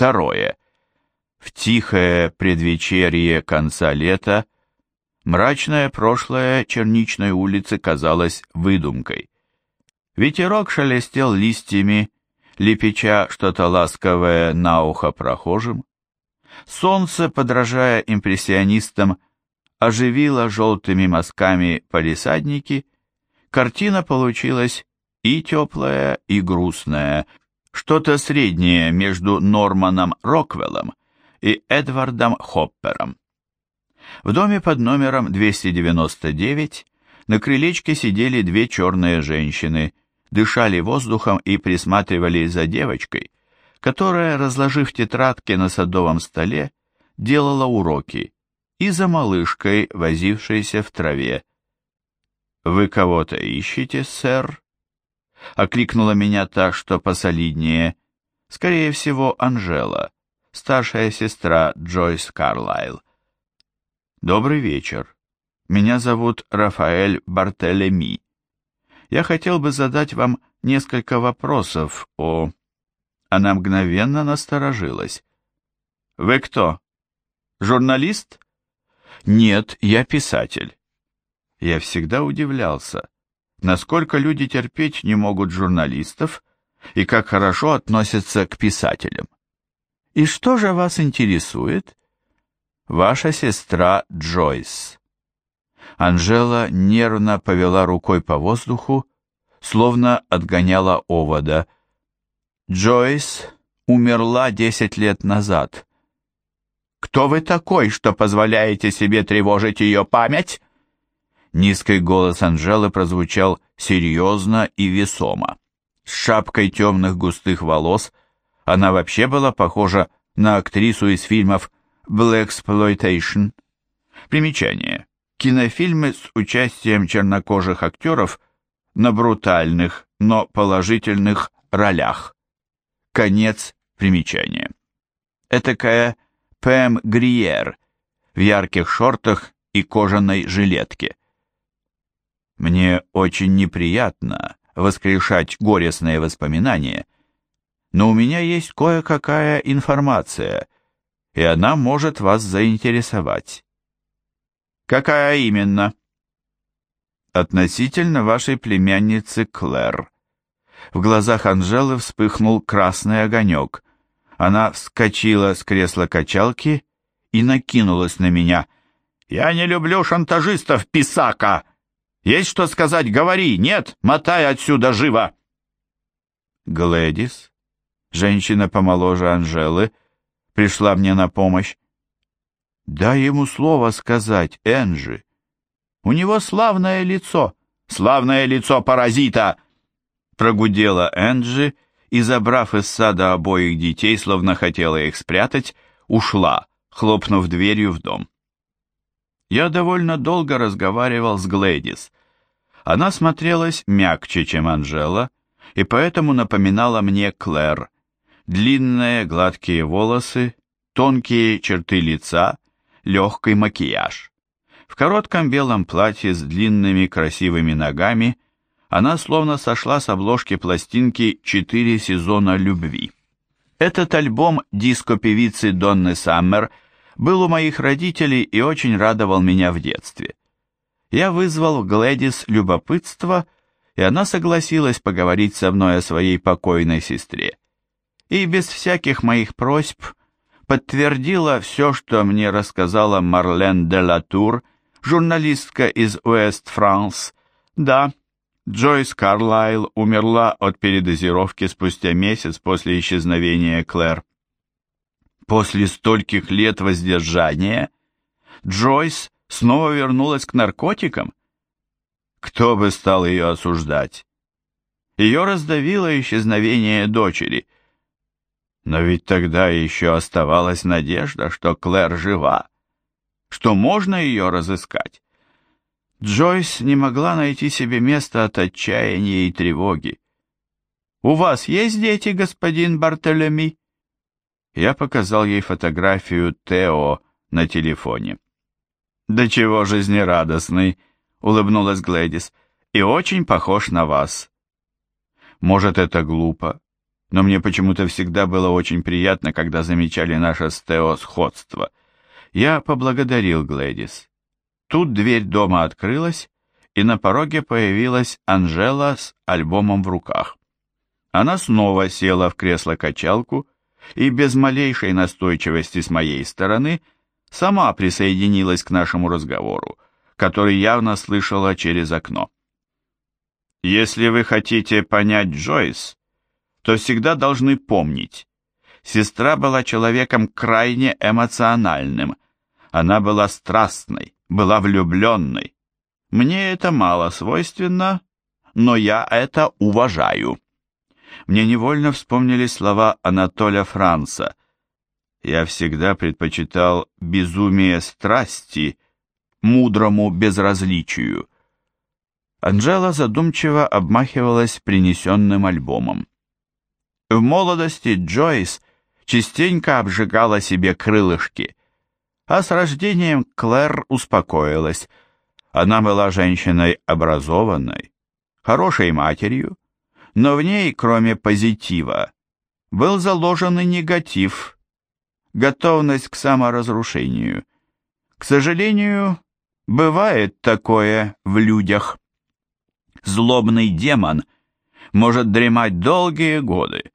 Второе. В тихое предвечерье конца лета мрачное прошлое Черничной улицы казалось выдумкой. Ветерок шелестел листьями, лепеча что-то ласковое на ухо прохожим. Солнце, подражая импрессионистам, оживило желтыми мазками палисадники. Картина получилась и теплая, и грустная, что-то среднее между Норманом Роквеллом и Эдвардом Хоппером. В доме под номером 299 на крылечке сидели две черные женщины, дышали воздухом и присматривали за девочкой, которая, разложив тетрадки на садовом столе, делала уроки, и за малышкой, возившейся в траве. «Вы кого-то ищете, сэр?» Окликнула меня так, что посолиднее. Скорее всего, Анжела, старшая сестра Джойс Карлайл. «Добрый вечер. Меня зовут Рафаэль Бартелеми. Я хотел бы задать вам несколько вопросов о...» Она мгновенно насторожилась. «Вы кто? Журналист?» «Нет, я писатель». Я всегда удивлялся насколько люди терпеть не могут журналистов и как хорошо относятся к писателям. И что же вас интересует? Ваша сестра Джойс. Анжела нервно повела рукой по воздуху, словно отгоняла овода. Джойс умерла десять лет назад. Кто вы такой, что позволяете себе тревожить ее память? Низкий голос Анжелы прозвучал серьезно и весомо. С шапкой темных густых волос она вообще была похожа на актрису из фильмов «Блэксплойтейшн». Примечание. Кинофильмы с участием чернокожих актеров на брутальных, но положительных ролях. Конец примечания. Этакая Пэм Гриер в ярких шортах и кожаной жилетке. Мне очень неприятно воскрешать горестные воспоминания, но у меня есть кое-какая информация, и она может вас заинтересовать. Какая именно? Относительно вашей племянницы Клэр. В глазах Анжелы вспыхнул красный огонек. Она вскочила с кресла качалки и накинулась на меня. «Я не люблю шантажистов, писака!» Есть что сказать, говори. Нет, мотай отсюда живо. Глэдис, женщина помоложе Анжелы, пришла мне на помощь. Дай ему слово сказать, Энжи. У него славное лицо. Славное лицо паразита! Прогудела Энджи и, забрав из сада обоих детей, словно хотела их спрятать, ушла, хлопнув дверью в дом. Я довольно долго разговаривал с Глэдис. Она смотрелась мягче, чем Анжела, и поэтому напоминала мне Клэр. Длинные гладкие волосы, тонкие черты лица, легкий макияж. В коротком белом платье с длинными красивыми ногами она словно сошла с обложки пластинки «Четыре сезона любви». Этот альбом диско-певицы Донны Саммер – был у моих родителей и очень радовал меня в детстве. Я вызвал Глэдис любопытство, и она согласилась поговорить со мной о своей покойной сестре. И без всяких моих просьб подтвердила все, что мне рассказала Марлен де Латур, журналистка из Уэст-Франс. Да, Джойс Карлайл умерла от передозировки спустя месяц после исчезновения Клэр после стольких лет воздержания Джойс снова вернулась к наркотикам? Кто бы стал ее осуждать? Ее раздавило исчезновение дочери. Но ведь тогда еще оставалась надежда, что Клэр жива, что можно ее разыскать. Джойс не могла найти себе места от отчаяния и тревоги. «У вас есть дети, господин Бартолеми?» я показал ей фотографию Тео на телефоне. «Да чего жизнерадостный!» — улыбнулась Глэдис. «И очень похож на вас». «Может, это глупо, но мне почему-то всегда было очень приятно, когда замечали наше с Тео сходство. Я поблагодарил Глэдис. Тут дверь дома открылась, и на пороге появилась Анжела с альбомом в руках. Она снова села в кресло-качалку — и без малейшей настойчивости с моей стороны сама присоединилась к нашему разговору, который явно слышала через окно. Если вы хотите понять Джойс, то всегда должны помнить, сестра была человеком крайне эмоциональным, она была страстной, была влюбленной. Мне это мало свойственно, но я это уважаю мне невольно вспомнили слова Анатоля Франца. «Я всегда предпочитал безумие страсти мудрому безразличию». Анжела задумчиво обмахивалась принесенным альбомом. В молодости Джойс частенько обжигала себе крылышки, а с рождением Клэр успокоилась. Она была женщиной образованной, хорошей матерью, но в ней, кроме позитива, был заложен и негатив, готовность к саморазрушению. К сожалению, бывает такое в людях. Злобный демон может дремать долгие годы,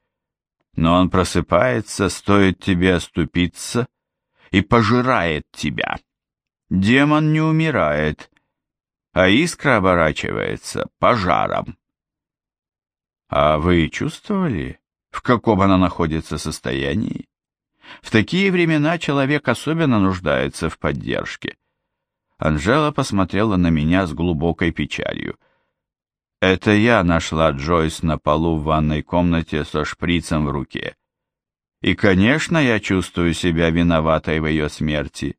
но он просыпается, стоит тебе оступиться, и пожирает тебя. Демон не умирает, а искра оборачивается пожаром. А вы чувствовали, в каком она находится состоянии? В такие времена человек особенно нуждается в поддержке. Анжела посмотрела на меня с глубокой печалью. Это я нашла Джойс на полу в ванной комнате со шприцем в руке. И, конечно, я чувствую себя виноватой в ее смерти.